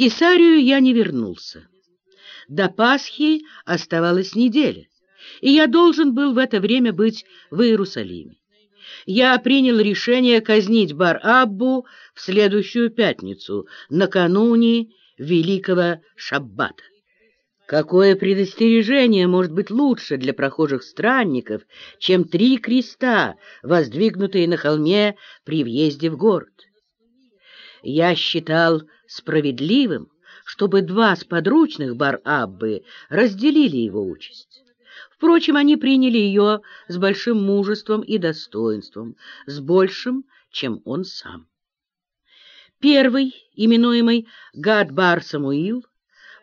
Кесарию я не вернулся. До Пасхи оставалась неделя, и я должен был в это время быть в Иерусалиме. Я принял решение казнить Бар-Аббу в следующую пятницу, накануне Великого Шаббата. Какое предостережение может быть лучше для прохожих странников, чем три креста, воздвигнутые на холме при въезде в город? Я считал справедливым, чтобы два сподручных Бар-Аббы разделили его участь. Впрочем, они приняли ее с большим мужеством и достоинством, с большим, чем он сам. Первый, именуемый Гад-Бар Самуил,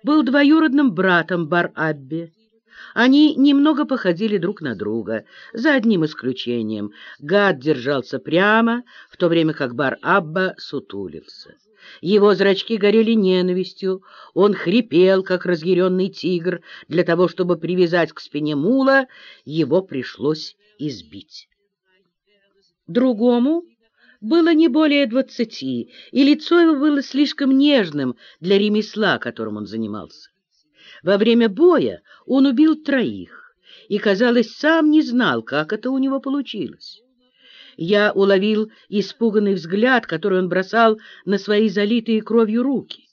был двоюродным братом Бар-Аббе. Они немного походили друг на друга, за одним исключением. Гад держался прямо, в то время как Бар-Абба сутулился. Его зрачки горели ненавистью, он хрипел, как разъяренный тигр. Для того, чтобы привязать к спине мула, его пришлось избить. Другому было не более двадцати, и лицо его было слишком нежным для ремесла, которым он занимался. Во время боя он убил троих и, казалось, сам не знал, как это у него получилось. Я уловил испуганный взгляд, который он бросал на свои залитые кровью руки.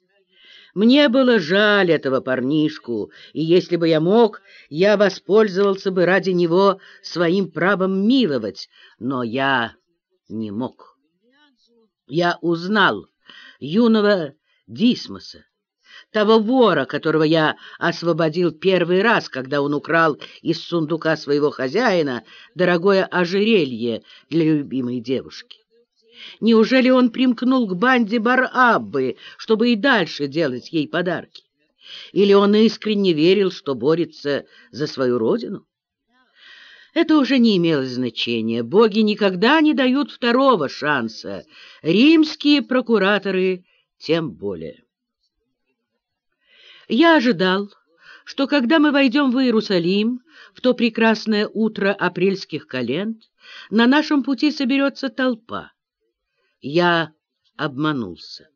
Мне было жаль этого парнишку, и если бы я мог, я воспользовался бы ради него своим правом миловать, но я не мог. Я узнал юного Дисмоса, того вора, которого я освободил первый раз, когда он украл из сундука своего хозяина дорогое ожерелье для любимой девушки. Неужели он примкнул к банде Бараббы, чтобы и дальше делать ей подарки? Или он искренне верил, что борется за свою родину? Это уже не имело значения. Боги никогда не дают второго шанса. Римские прокураторы тем более. Я ожидал, что когда мы войдем в Иерусалим в то прекрасное утро апрельских календ, на нашем пути соберется толпа. Я обманулся.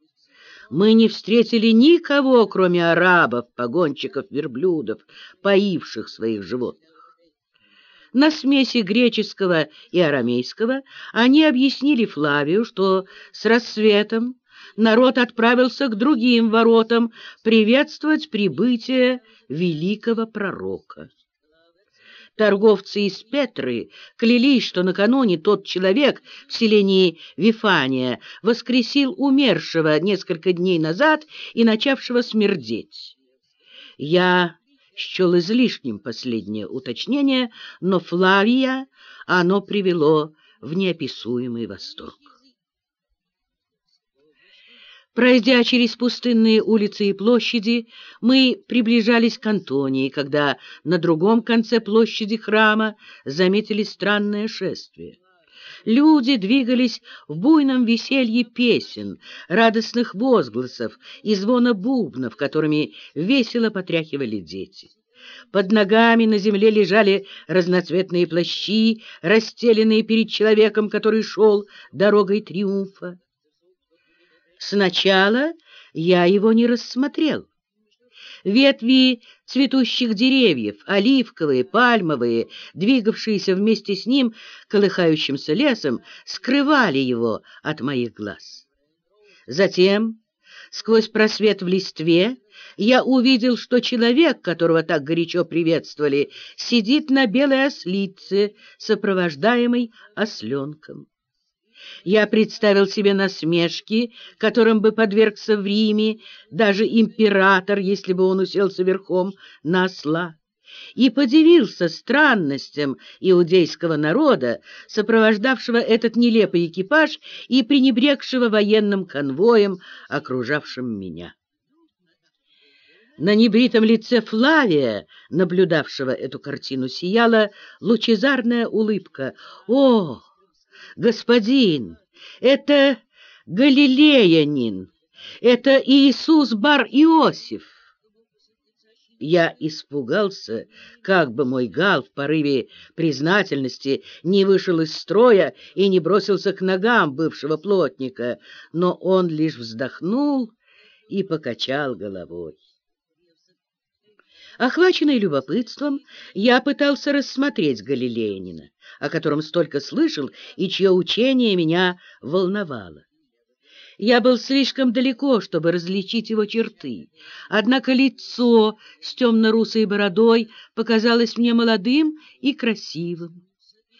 Мы не встретили никого, кроме арабов, погонщиков верблюдов, поивших своих животных. На смеси греческого и арамейского они объяснили Флавию, что с рассветом народ отправился к другим воротам приветствовать прибытие великого пророка. Торговцы из Петры клялись, что накануне тот человек в селении Вифания воскресил умершего несколько дней назад и начавшего смердеть. Я счел излишним последнее уточнение, но Флавия оно привело в неописуемый восторг. Пройдя через пустынные улицы и площади, мы приближались к Антонии, когда на другом конце площади храма заметили странное шествие. Люди двигались в буйном веселье песен, радостных возгласов и звона бубнов, которыми весело потряхивали дети. Под ногами на земле лежали разноцветные плащи, расстеленные перед человеком, который шел дорогой триумфа. Сначала я его не рассмотрел. Ветви цветущих деревьев, оливковые, пальмовые, двигавшиеся вместе с ним колыхающимся лесом, скрывали его от моих глаз. Затем, сквозь просвет в листве, я увидел, что человек, которого так горячо приветствовали, сидит на белой ослице, сопровождаемой осленком. Я представил себе насмешки, которым бы подвергся в Риме даже император, если бы он уселся верхом на осла, и подивился странностям иудейского народа, сопровождавшего этот нелепый экипаж и пренебрегшего военным конвоем, окружавшим меня. На небритом лице Флавия, наблюдавшего эту картину, сияла лучезарная улыбка. «О, господин, это галилеянин, это Иисус Бар-Иосиф!» Я испугался, как бы мой гал в порыве признательности не вышел из строя и не бросился к ногам бывшего плотника, но он лишь вздохнул и покачал головой. Охваченный любопытством, я пытался рассмотреть Галилеянина, о котором столько слышал и чье учение меня волновало. Я был слишком далеко, чтобы различить его черты, однако лицо с темно-русой бородой показалось мне молодым и красивым.